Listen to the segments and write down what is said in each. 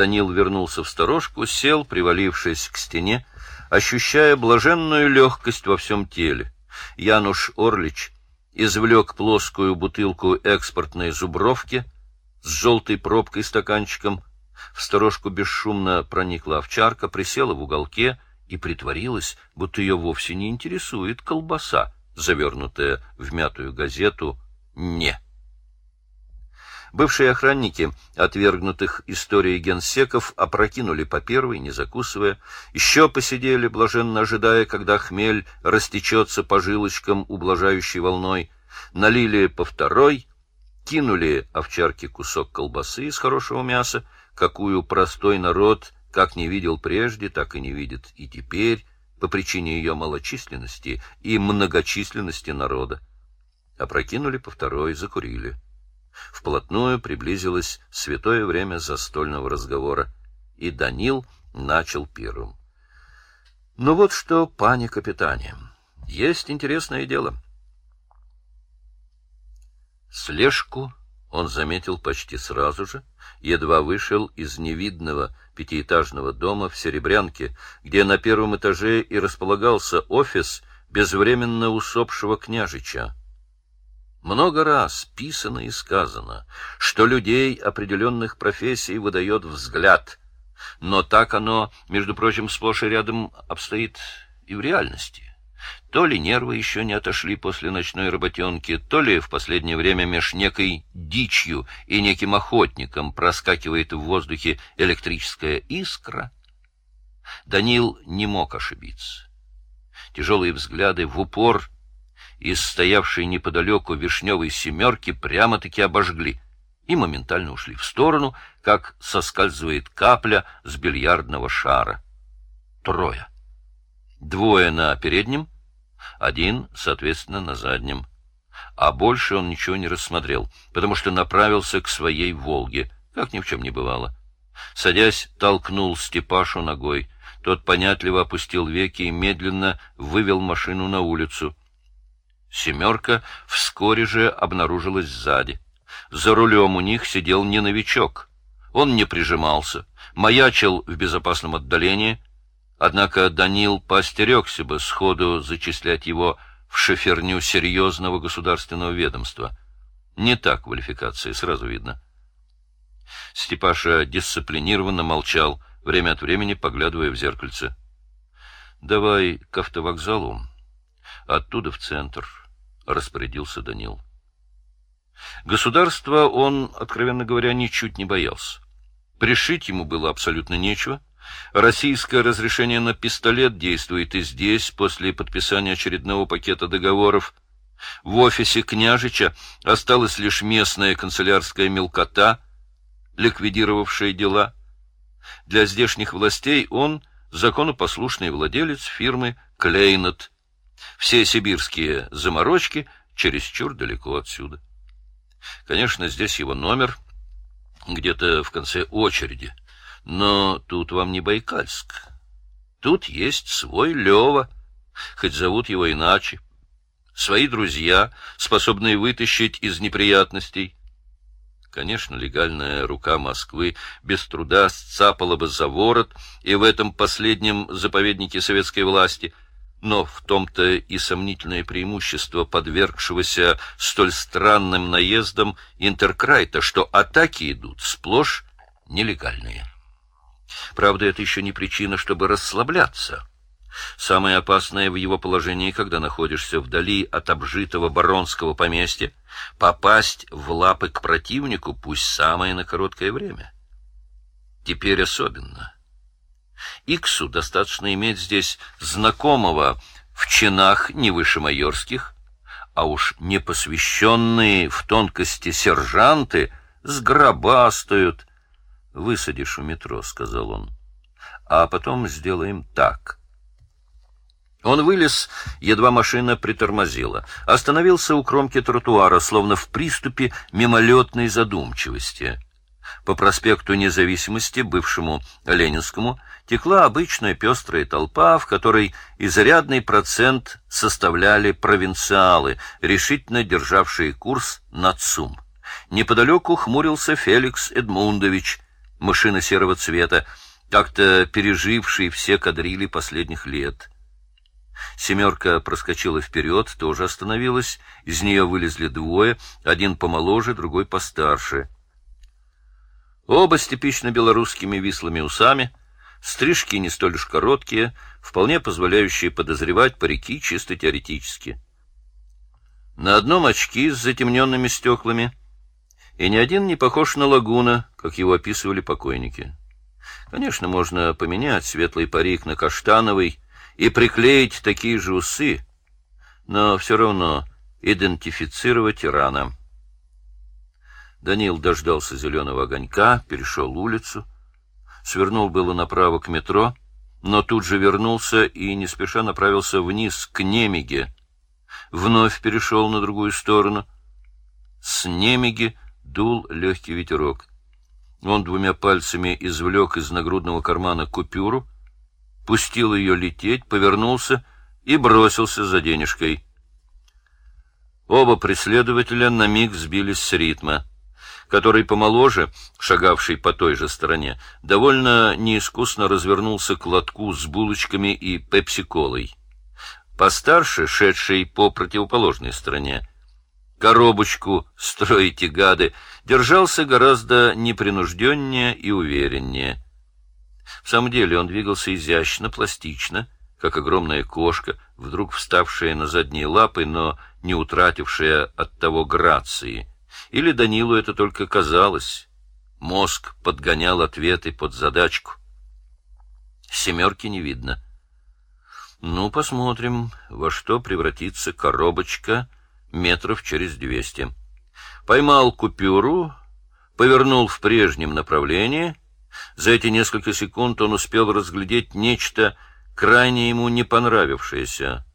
Данил вернулся в сторожку, сел, привалившись к стене, ощущая блаженную легкость во всем теле. Януш Орлич извлек плоскую бутылку экспортной зубровки с желтой пробкой стаканчиком. В сторожку бесшумно проникла овчарка, присела в уголке и притворилась, будто ее вовсе не интересует колбаса, завернутая в мятую газету «Не». Бывшие охранники отвергнутых историей генсеков опрокинули по первой, не закусывая, еще посидели, блаженно ожидая, когда хмель растечется по жилочкам ублажающей волной, налили по второй, кинули овчарке кусок колбасы из хорошего мяса, какую простой народ как не видел прежде, так и не видит и теперь, по причине ее малочисленности и многочисленности народа. Опрокинули по второй, закурили. Вплотную приблизилось святое время застольного разговора, и Данил начал первым. Ну вот что, пани капитане, есть интересное дело. Слежку он заметил почти сразу же, едва вышел из невидного пятиэтажного дома в Серебрянке, где на первом этаже и располагался офис безвременно усопшего княжича. Много раз писано и сказано, что людей определенных профессий выдает взгляд, но так оно, между прочим, сплошь и рядом обстоит и в реальности. То ли нервы еще не отошли после ночной работенки, то ли в последнее время меж некой дичью и неким охотником проскакивает в воздухе электрическая искра. Данил не мог ошибиться. Тяжелые взгляды в упор из стоявшей неподалеку вишневой семерки прямо-таки обожгли и моментально ушли в сторону, как соскальзывает капля с бильярдного шара. Трое. Двое на переднем, один, соответственно, на заднем. А больше он ничего не рассмотрел, потому что направился к своей «Волге», как ни в чем не бывало. Садясь, толкнул Степашу ногой. Тот понятливо опустил веки и медленно вывел машину на улицу — Семерка вскоре же обнаружилась сзади. За рулем у них сидел не новичок. Он не прижимался, маячил в безопасном отдалении, однако Данил поостерегся бы сходу зачислять его в шоферню серьезного государственного ведомства. Не так квалификации, сразу видно. Степаша дисциплинированно молчал, время от времени поглядывая в зеркальце. — Давай к автовокзалу, оттуда в центр, — распорядился Данил. Государства он, откровенно говоря, ничуть не боялся. Пришить ему было абсолютно нечего. Российское разрешение на пистолет действует и здесь, после подписания очередного пакета договоров. В офисе княжича осталась лишь местная канцелярская мелкота, ликвидировавшая дела. Для здешних властей он законопослушный владелец фирмы «Клейнот», все сибирские заморочки чересчур далеко отсюда. Конечно, здесь его номер, где-то в конце очереди, но тут вам не Байкальск. Тут есть свой Лева, хоть зовут его иначе. Свои друзья, способные вытащить из неприятностей. Конечно, легальная рука Москвы без труда сцапала бы за ворот, и в этом последнем заповеднике советской власти — но в том-то и сомнительное преимущество подвергшегося столь странным наездам Интеркрайта, что атаки идут сплошь нелегальные. Правда, это еще не причина, чтобы расслабляться. Самое опасное в его положении, когда находишься вдали от обжитого баронского поместья, попасть в лапы к противнику, пусть самое на короткое время. Теперь особенно — Иксу достаточно иметь здесь знакомого в чинах не выше майорских, а уж не посвященные в тонкости сержанты сгробастают. — Высадишь у метро, — сказал он, — а потом сделаем так. Он вылез, едва машина притормозила, остановился у кромки тротуара, словно в приступе мимолетной задумчивости. По проспекту Независимости, бывшему Ленинскому, текла обычная пестрая толпа, в которой изрядный процент составляли провинциалы, решительно державшие курс на ЦУМ. Неподалеку хмурился Феликс Эдмундович, машина серого цвета, как-то переживший все кадрили последних лет. Семерка проскочила вперед, тоже остановилась. Из нее вылезли двое, один помоложе, другой постарше. Оба с типично белорусскими вислыми усами, стрижки не столь уж короткие, вполне позволяющие подозревать парики чисто теоретически. На одном очки с затемненными стеклами, и ни один не похож на лагуна, как его описывали покойники. Конечно, можно поменять светлый парик на каштановый и приклеить такие же усы, но все равно идентифицировать рано. Данил дождался зеленого огонька, перешел улицу, свернул было направо к метро, но тут же вернулся и не спеша направился вниз, к Немиге. Вновь перешел на другую сторону. С Немиги дул легкий ветерок. Он двумя пальцами извлек из нагрудного кармана купюру, пустил ее лететь, повернулся и бросился за денежкой. Оба преследователя на миг сбились с ритма. Который помоложе, шагавший по той же стороне, довольно неискусно развернулся к лотку с булочками и пепси-колой. Постарше, шедший по противоположной стороне, коробочку «Строите гады» держался гораздо непринужденнее и увереннее. В самом деле он двигался изящно, пластично, как огромная кошка, вдруг вставшая на задние лапы, но не утратившая от того грации. Или Данилу это только казалось. Мозг подгонял ответы под задачку. Семерки не видно. Ну, посмотрим, во что превратится коробочка — метров через двести. Поймал купюру, повернул в прежнем направлении. За эти несколько секунд он успел разглядеть нечто крайне ему не понравившееся.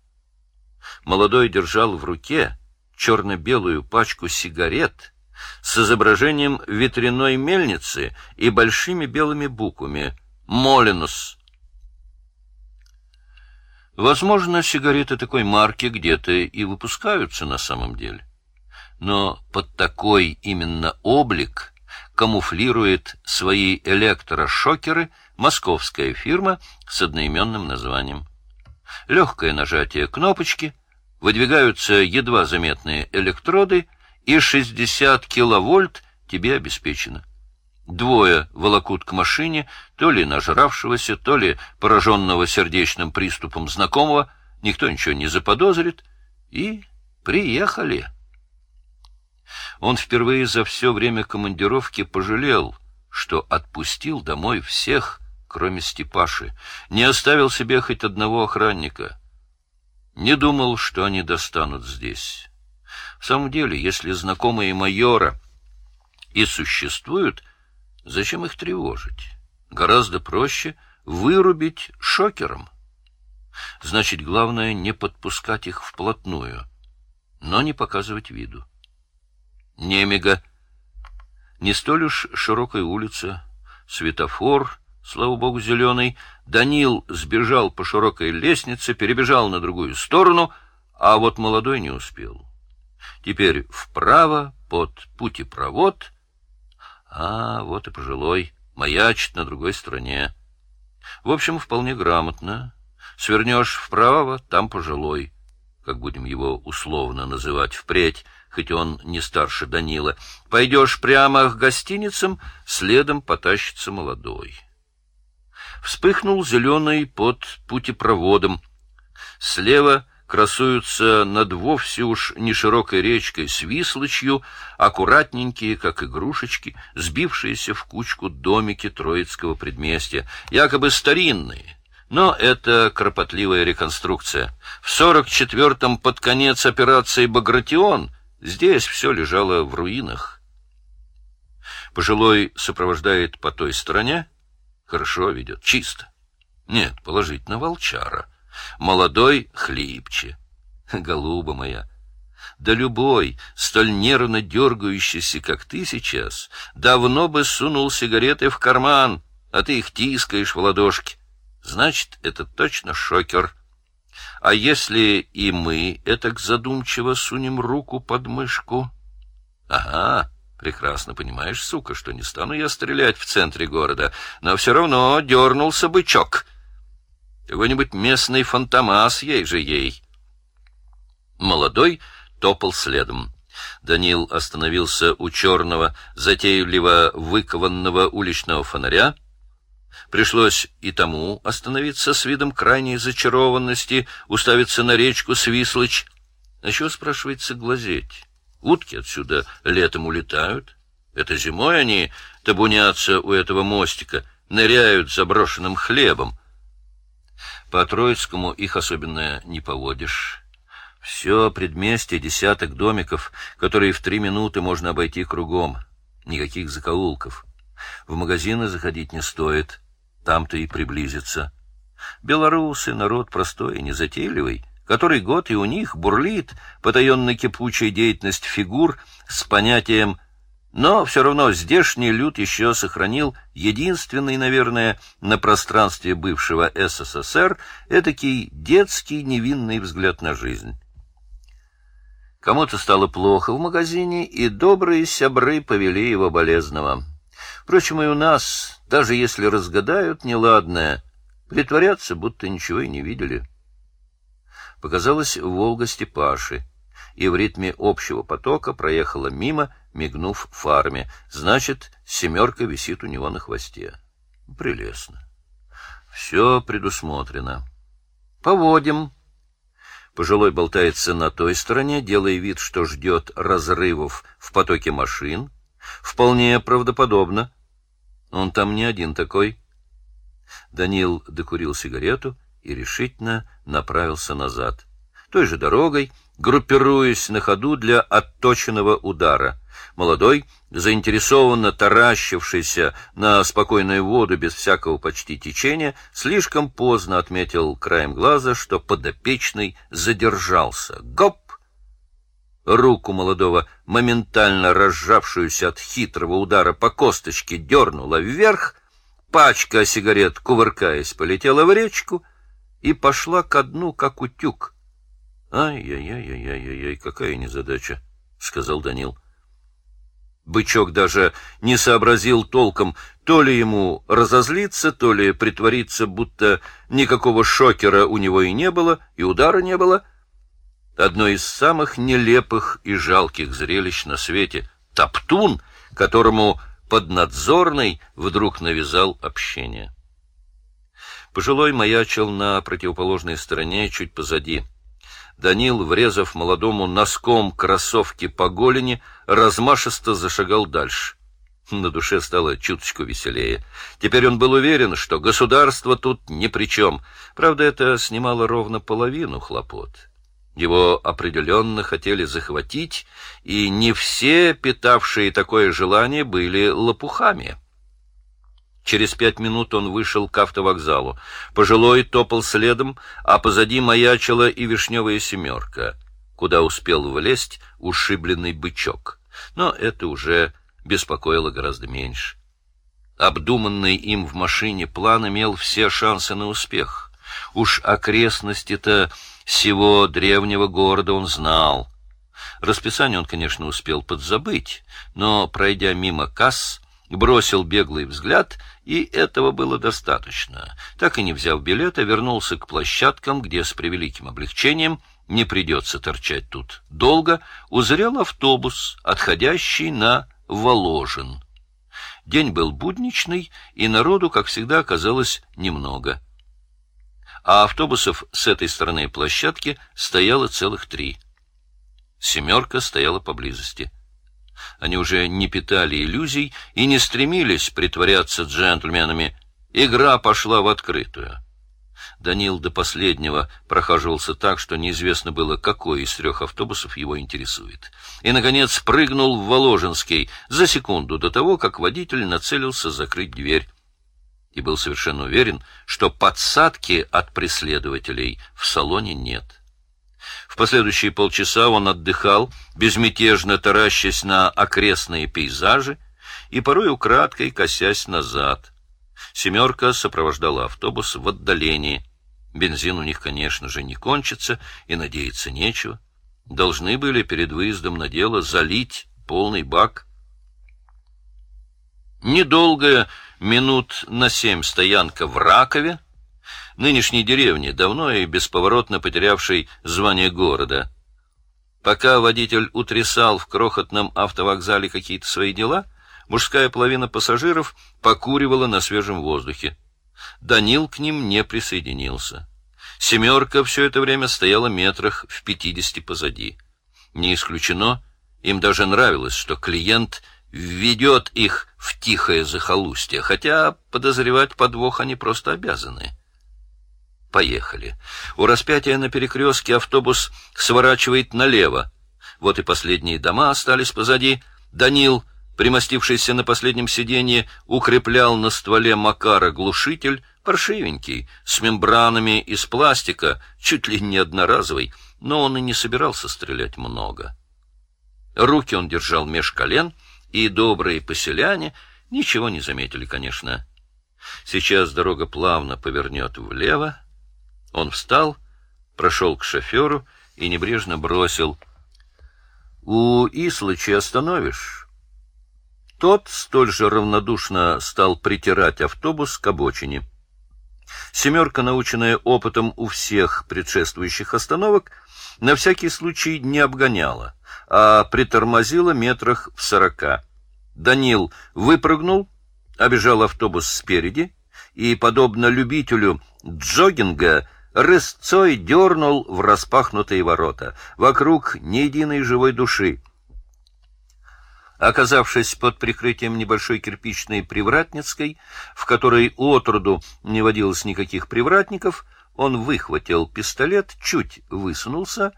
Молодой держал в руке черно-белую пачку сигарет с изображением ветряной мельницы и большими белыми буквами «Молинус». Возможно, сигареты такой марки где-то и выпускаются на самом деле. Но под такой именно облик камуфлирует свои электрошокеры московская фирма с одноименным названием. Легкое нажатие кнопочки, выдвигаются едва заметные электроды, и 60 киловольт тебе обеспечено. Двое волокут к машине, то ли нажравшегося, то ли пораженного сердечным приступом знакомого, никто ничего не заподозрит, и приехали. Он впервые за все время командировки пожалел, что отпустил домой всех, кроме Степаши, не оставил себе хоть одного охранника. Не думал, что они достанут здесь. В самом деле, если знакомые майора и существуют, — Зачем их тревожить? Гораздо проще вырубить шокером. Значит, главное не подпускать их вплотную, но не показывать виду. Немега. Не столь уж широкая улица, светофор, слава богу, зеленый. Данил сбежал по широкой лестнице, перебежал на другую сторону, а вот молодой не успел. Теперь вправо под путепровод — а, вот и пожилой, маячит на другой стороне. В общем, вполне грамотно. Свернешь вправо, там пожилой, как будем его условно называть впредь, хоть он не старше Данила. Пойдешь прямо к гостиницам, следом потащится молодой. Вспыхнул зеленый под путепроводом. Слева красуются над вовсе уж не широкой речкой с вислочью, аккуратненькие, как игрушечки, сбившиеся в кучку домики Троицкого предместья, якобы старинные. Но это кропотливая реконструкция. В сорок четвертом под конец операции «Багратион» здесь все лежало в руинах. Пожилой сопровождает по той стороне. Хорошо ведет, чисто. Нет, положительно волчара — Молодой хлипче. Голуба моя, да любой, столь нервно дергающийся, как ты сейчас, давно бы сунул сигареты в карман, а ты их тискаешь в ладошки. Значит, это точно шокер. А если и мы этак задумчиво сунем руку под мышку? Ага, Прекрасно понимаешь, сука, что не стану я стрелять в центре города, но все равно дернулся бычок. Какой-нибудь местный фантомас ей же ей. Молодой топал следом. Данил остановился у черного, затейливо выкованного уличного фонаря. Пришлось и тому остановиться с видом крайней зачарованности, уставиться на речку Свислочь. А чего, спрашивается, глазеть? Утки отсюда летом улетают. Это зимой они табунятся у этого мостика, ныряют заброшенным хлебом. По Троицкому их особенно не поводишь. Все предместье десяток домиков, которые в три минуты можно обойти кругом. Никаких закоулков. В магазины заходить не стоит, там-то и приблизиться. Белорусы — народ простой и незатейливый, который год и у них бурлит потаенно-кипучая деятельность фигур с понятием но все равно здешний люд еще сохранил единственный, наверное, на пространстве бывшего СССР этакий детский невинный взгляд на жизнь. Кому-то стало плохо в магазине, и добрые сябры повели его болезного. Впрочем, и у нас, даже если разгадают неладное, притворятся, будто ничего и не видели. Показалась Волга Степаши, и в ритме общего потока проехала мимо, мигнув фарме. Значит, семерка висит у него на хвосте. Прелестно. Все предусмотрено. Поводим. Пожилой болтается на той стороне, делая вид, что ждет разрывов в потоке машин. Вполне правдоподобно. Он там не один такой. Данил докурил сигарету и решительно направился назад. Той же дорогой, группируясь на ходу для отточенного удара — Молодой, заинтересованно таращившийся на спокойную воду без всякого почти течения, слишком поздно отметил краем глаза, что подопечный задержался. Гоп! Руку молодого, моментально разжавшуюся от хитрого удара по косточке, дернула вверх, пачка сигарет, кувыркаясь, полетела в речку и пошла ко дну, как утюг. «Ай-яй-яй-яй-яй-яй, какая незадача!» — сказал Данил. Бычок даже не сообразил толком, то ли ему разозлиться, то ли притвориться, будто никакого шокера у него и не было, и удара не было. Одно из самых нелепых и жалких зрелищ на свете — топтун, которому поднадзорный вдруг навязал общение. Пожилой маячил на противоположной стороне, чуть позади — Данил, врезав молодому носком кроссовки по голени, размашисто зашагал дальше. На душе стало чуточку веселее. Теперь он был уверен, что государство тут ни при чем. Правда, это снимало ровно половину хлопот. Его определенно хотели захватить, и не все, питавшие такое желание, были лопухами. Через пять минут он вышел к автовокзалу. Пожилой топал следом, а позади маячила и вишневая семерка, куда успел влезть ушибленный бычок. Но это уже беспокоило гораздо меньше. Обдуманный им в машине план имел все шансы на успех. Уж окрестности-то всего древнего города он знал. Расписание он, конечно, успел подзабыть, но, пройдя мимо касс, бросил беглый взгляд, и этого было достаточно. Так и не взяв билета, вернулся к площадкам, где с превеликим облегчением не придется торчать тут долго, узрел автобус, отходящий на Воложин. День был будничный, и народу, как всегда, оказалось немного. А автобусов с этой стороны площадки стояло целых три. Семерка стояла поблизости. Они уже не питали иллюзий и не стремились притворяться джентльменами. Игра пошла в открытую. Данил до последнего прохаживался так, что неизвестно было, какой из трех автобусов его интересует. И, наконец, прыгнул в Воложенский за секунду до того, как водитель нацелился закрыть дверь. И был совершенно уверен, что подсадки от преследователей в салоне нет. В последующие полчаса он отдыхал, безмятежно таращась на окрестные пейзажи и порой украдкой косясь назад. «семерка» сопровождала автобус в отдалении. Бензин у них, конечно же, не кончится, и надеяться нечего. Должны были перед выездом на дело залить полный бак. Недолгая, минут на семь стоянка в Ракове, нынешней деревне, давно и бесповоротно потерявшей звание города. Пока водитель утрясал в крохотном автовокзале какие-то свои дела, мужская половина пассажиров покуривала на свежем воздухе. Данил к ним не присоединился. Семерка все это время стояла метрах в пятидесяти позади. Не исключено, им даже нравилось, что клиент введет их в тихое захолустье, хотя подозревать подвох они просто обязаны. Поехали. У распятия на перекрестке автобус сворачивает налево. Вот и последние дома остались позади. Данил, примостившийся на последнем сиденье, укреплял на стволе Макара глушитель, паршивенький, с мембранами из пластика, чуть ли не одноразовый, но он и не собирался стрелять много. Руки он держал меж колен, и добрые поселяне ничего не заметили, конечно. Сейчас дорога плавно повернет влево. Он встал, прошел к шоферу и небрежно бросил. — У Ислычи остановишь? Тот столь же равнодушно стал притирать автобус к обочине. Семерка, наученная опытом у всех предшествующих остановок, на всякий случай не обгоняла, а притормозила метрах в сорока. Данил выпрыгнул, обежал автобус спереди и, подобно любителю джогинга, рысцой дернул в распахнутые ворота. Вокруг ни единой живой души. Оказавшись под прикрытием небольшой кирпичной привратницкой, в которой отроду не водилось никаких привратников, он выхватил пистолет, чуть высунулся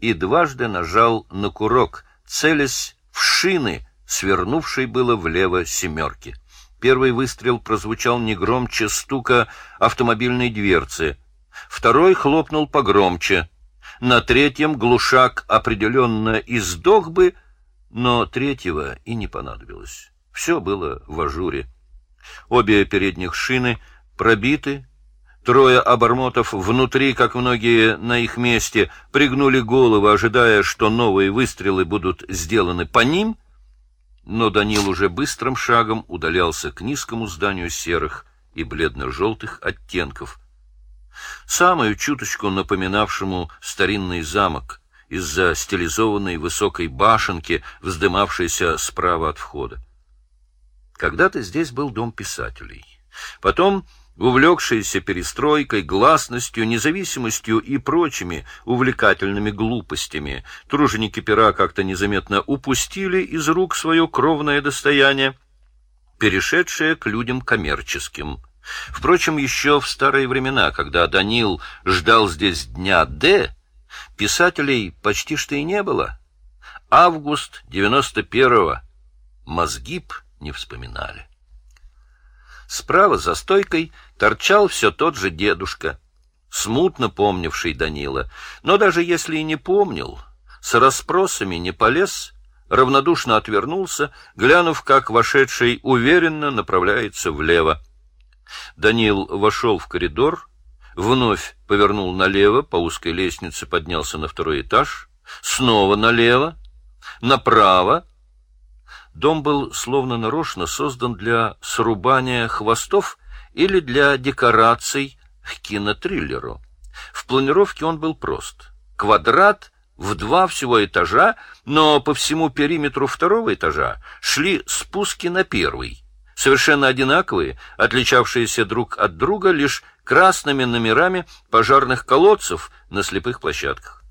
и дважды нажал на курок, целясь в шины, свернувшей было влево семерки. Первый выстрел прозвучал не громче стука автомобильной дверцы, второй хлопнул погромче. На третьем глушак определенно издох бы, но третьего и не понадобилось. Все было в ажуре. Обе передних шины пробиты, трое обормотов внутри, как многие на их месте, пригнули головы, ожидая, что новые выстрелы будут сделаны по ним, но Данил уже быстрым шагом удалялся к низкому зданию серых и бледно-желтых оттенков, самую чуточку напоминавшему старинный замок, из-за стилизованной высокой башенки, вздымавшейся справа от входа. Когда-то здесь был дом писателей. Потом, увлекшиеся перестройкой, гласностью, независимостью и прочими увлекательными глупостями, труженики пера как-то незаметно упустили из рук свое кровное достояние, перешедшее к людям коммерческим. Впрочем, еще в старые времена, когда Данил ждал здесь дня «Д», Писателей почти что и не было. Август девяносто первого. Мозги б не вспоминали. Справа за стойкой торчал все тот же дедушка, смутно помнивший Данила, но даже если и не помнил, с расспросами не полез, равнодушно отвернулся, глянув, как вошедший уверенно направляется влево. Данил вошел в коридор, вновь повернул налево, по узкой лестнице поднялся на второй этаж, снова налево, направо. Дом был словно нарочно создан для срубания хвостов или для декораций к кинотриллеру. В планировке он был прост. Квадрат в два всего этажа, но по всему периметру второго этажа шли спуски на первый, совершенно одинаковые, отличавшиеся друг от друга лишь красными номерами пожарных колодцев на слепых площадках.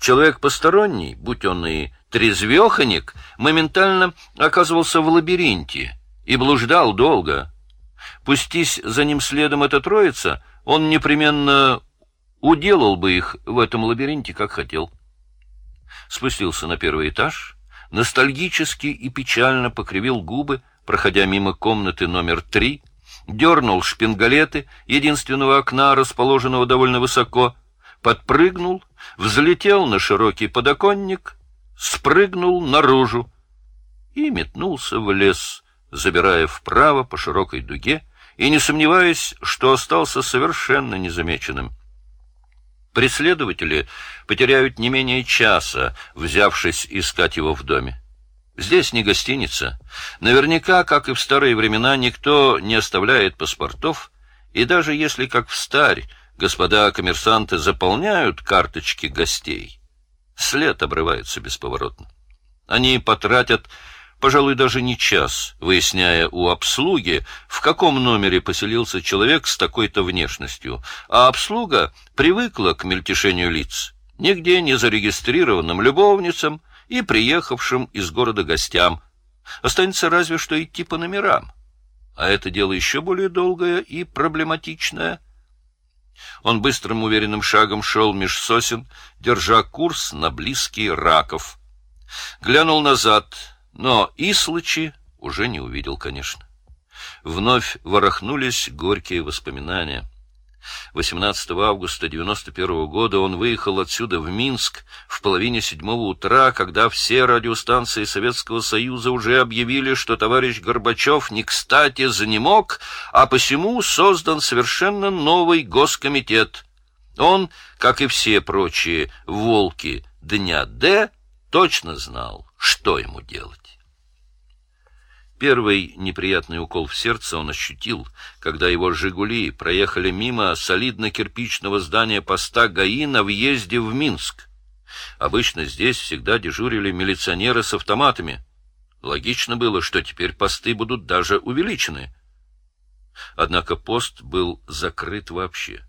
Человек посторонний, будь он и трезвеханик, моментально оказывался в лабиринте и блуждал долго. Пустись за ним следом эта троица, он непременно уделал бы их в этом лабиринте, как хотел. Спустился на первый этаж, ностальгически и печально покривил губы, проходя мимо комнаты номер три, дернул шпингалеты единственного окна, расположенного довольно высоко, подпрыгнул, взлетел на широкий подоконник, спрыгнул наружу и метнулся в лес, забирая вправо по широкой дуге и не сомневаясь, что остался совершенно незамеченным. Преследователи потеряют не менее часа, взявшись искать его в доме. Здесь не гостиница. Наверняка, как и в старые времена, никто не оставляет паспортов, и даже если, как в старь, господа коммерсанты заполняют карточки гостей, след обрывается бесповоротно. Они потратят, пожалуй, даже не час, выясняя у обслуги, в каком номере поселился человек с такой-то внешностью, а обслуга привыкла к мельтешению лиц, нигде не зарегистрированным любовницам и приехавшим из города гостям. Останется разве что идти по номерам. А это дело еще более долгое и проблематичное. Он быстрым уверенным шагом шел меж сосен, держа курс на близкий раков. Глянул назад, но Ислычи уже не увидел, конечно. Вновь ворохнулись горькие воспоминания. 18 августа 91 года он выехал отсюда в Минск в половине седьмого утра, когда все радиостанции Советского Союза уже объявили, что товарищ Горбачев не кстати занемог, а посему создан совершенно новый госкомитет. Он, как и все прочие «волки» дня Д, точно знал, что ему делать. Первый неприятный укол в сердце он ощутил, когда его «Жигули» проехали мимо солидно-кирпичного здания поста ГАИ на въезде в Минск. Обычно здесь всегда дежурили милиционеры с автоматами. Логично было, что теперь посты будут даже увеличены. Однако пост был закрыт вообще.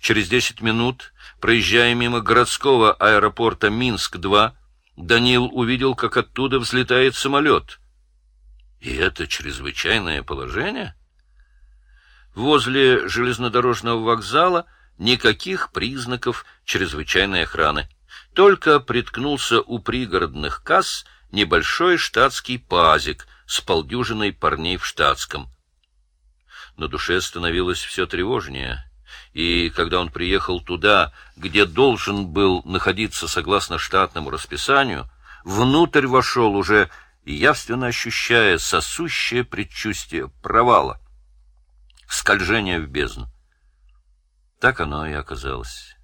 Через десять минут, проезжая мимо городского аэропорта Минск-2, Данил увидел, как оттуда взлетает самолет — и это чрезвычайное положение? Возле железнодорожного вокзала никаких признаков чрезвычайной охраны. Только приткнулся у пригородных касс небольшой штатский пазик с полдюжиной парней в штатском. На душе становилось все тревожнее, и когда он приехал туда, где должен был находиться согласно штатному расписанию, внутрь вошел уже явственно ощущая сосущее предчувствие провала, скольжения в бездну. Так оно и оказалось.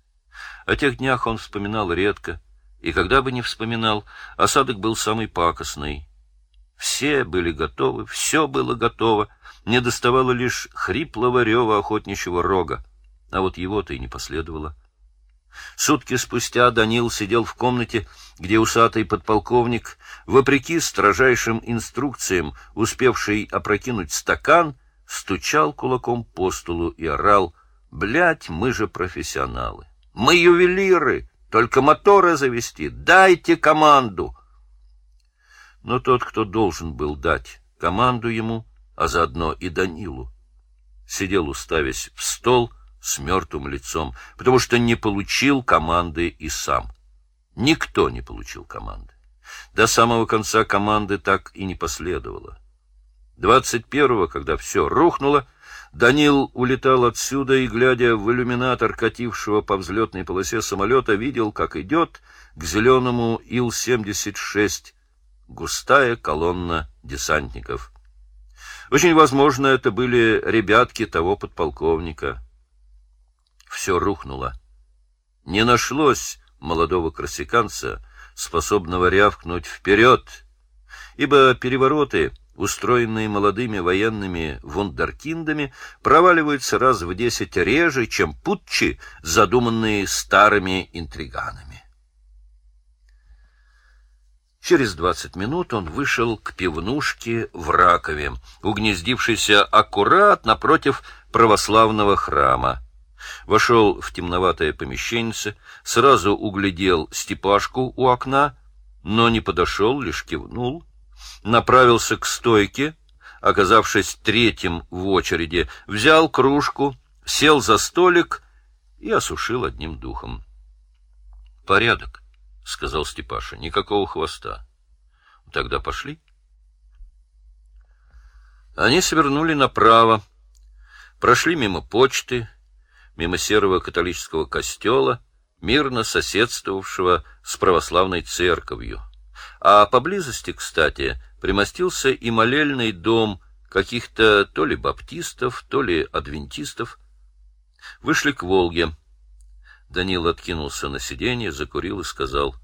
О тех днях он вспоминал редко, и когда бы не вспоминал, осадок был самый пакостный. Все были готовы, все было готово, не доставало лишь хриплого рева охотничьего рога, а вот его-то и не последовало. Сутки спустя Данил сидел в комнате, где усатый подполковник, вопреки строжайшим инструкциям, успевший опрокинуть стакан, стучал кулаком по столу и орал «Блядь, мы же профессионалы! Мы ювелиры! Только моторы завести! Дайте команду!» Но тот, кто должен был дать команду ему, а заодно и Данилу, сидел, уставясь в стол, с мертвым лицом, потому что не получил команды и сам. Никто не получил команды. До самого конца команды так и не последовало. Двадцать первого, когда все рухнуло, Данил улетал отсюда и, глядя в иллюминатор катившего по взлетной полосе самолета, видел, как идет к зеленому Ил-76 густая колонна десантников. Очень возможно, это были ребятки того подполковника — все рухнуло. Не нашлось молодого красиканца, способного рявкнуть вперед, ибо перевороты, устроенные молодыми военными вундеркиндами, проваливаются раз в десять реже, чем путчи, задуманные старыми интриганами. Через двадцать минут он вышел к пивнушке в Ракове, угнездившейся аккурат напротив православного храма. Вошел в темноватое помещенце, сразу углядел Степашку у окна, но не подошел, лишь кивнул, направился к стойке, оказавшись третьим в очереди, взял кружку, сел за столик и осушил одним духом. — Порядок, — сказал Степаша, — никакого хвоста. — Тогда пошли. Они свернули направо, прошли мимо почты, мимо серого католического костела, мирно соседствовавшего с православной церковью. А поблизости, кстати, примостился и молельный дом каких-то то ли баптистов, то ли адвентистов. Вышли к Волге. Данил откинулся на сиденье, закурил и сказал,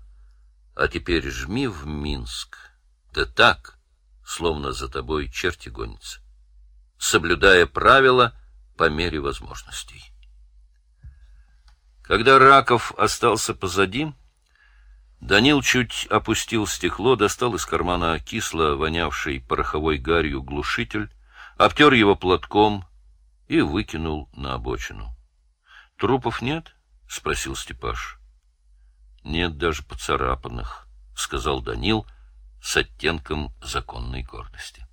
А теперь жми в Минск. Да так, словно за тобой черти гонятся, соблюдая правила по мере возможностей. Когда Раков остался позади, Данил чуть опустил стекло, достал из кармана кисло вонявший пороховой гарью глушитель, обтер его платком и выкинул на обочину. — Трупов нет? — спросил Степаш. — Нет даже поцарапанных, — сказал Данил с оттенком законной гордости.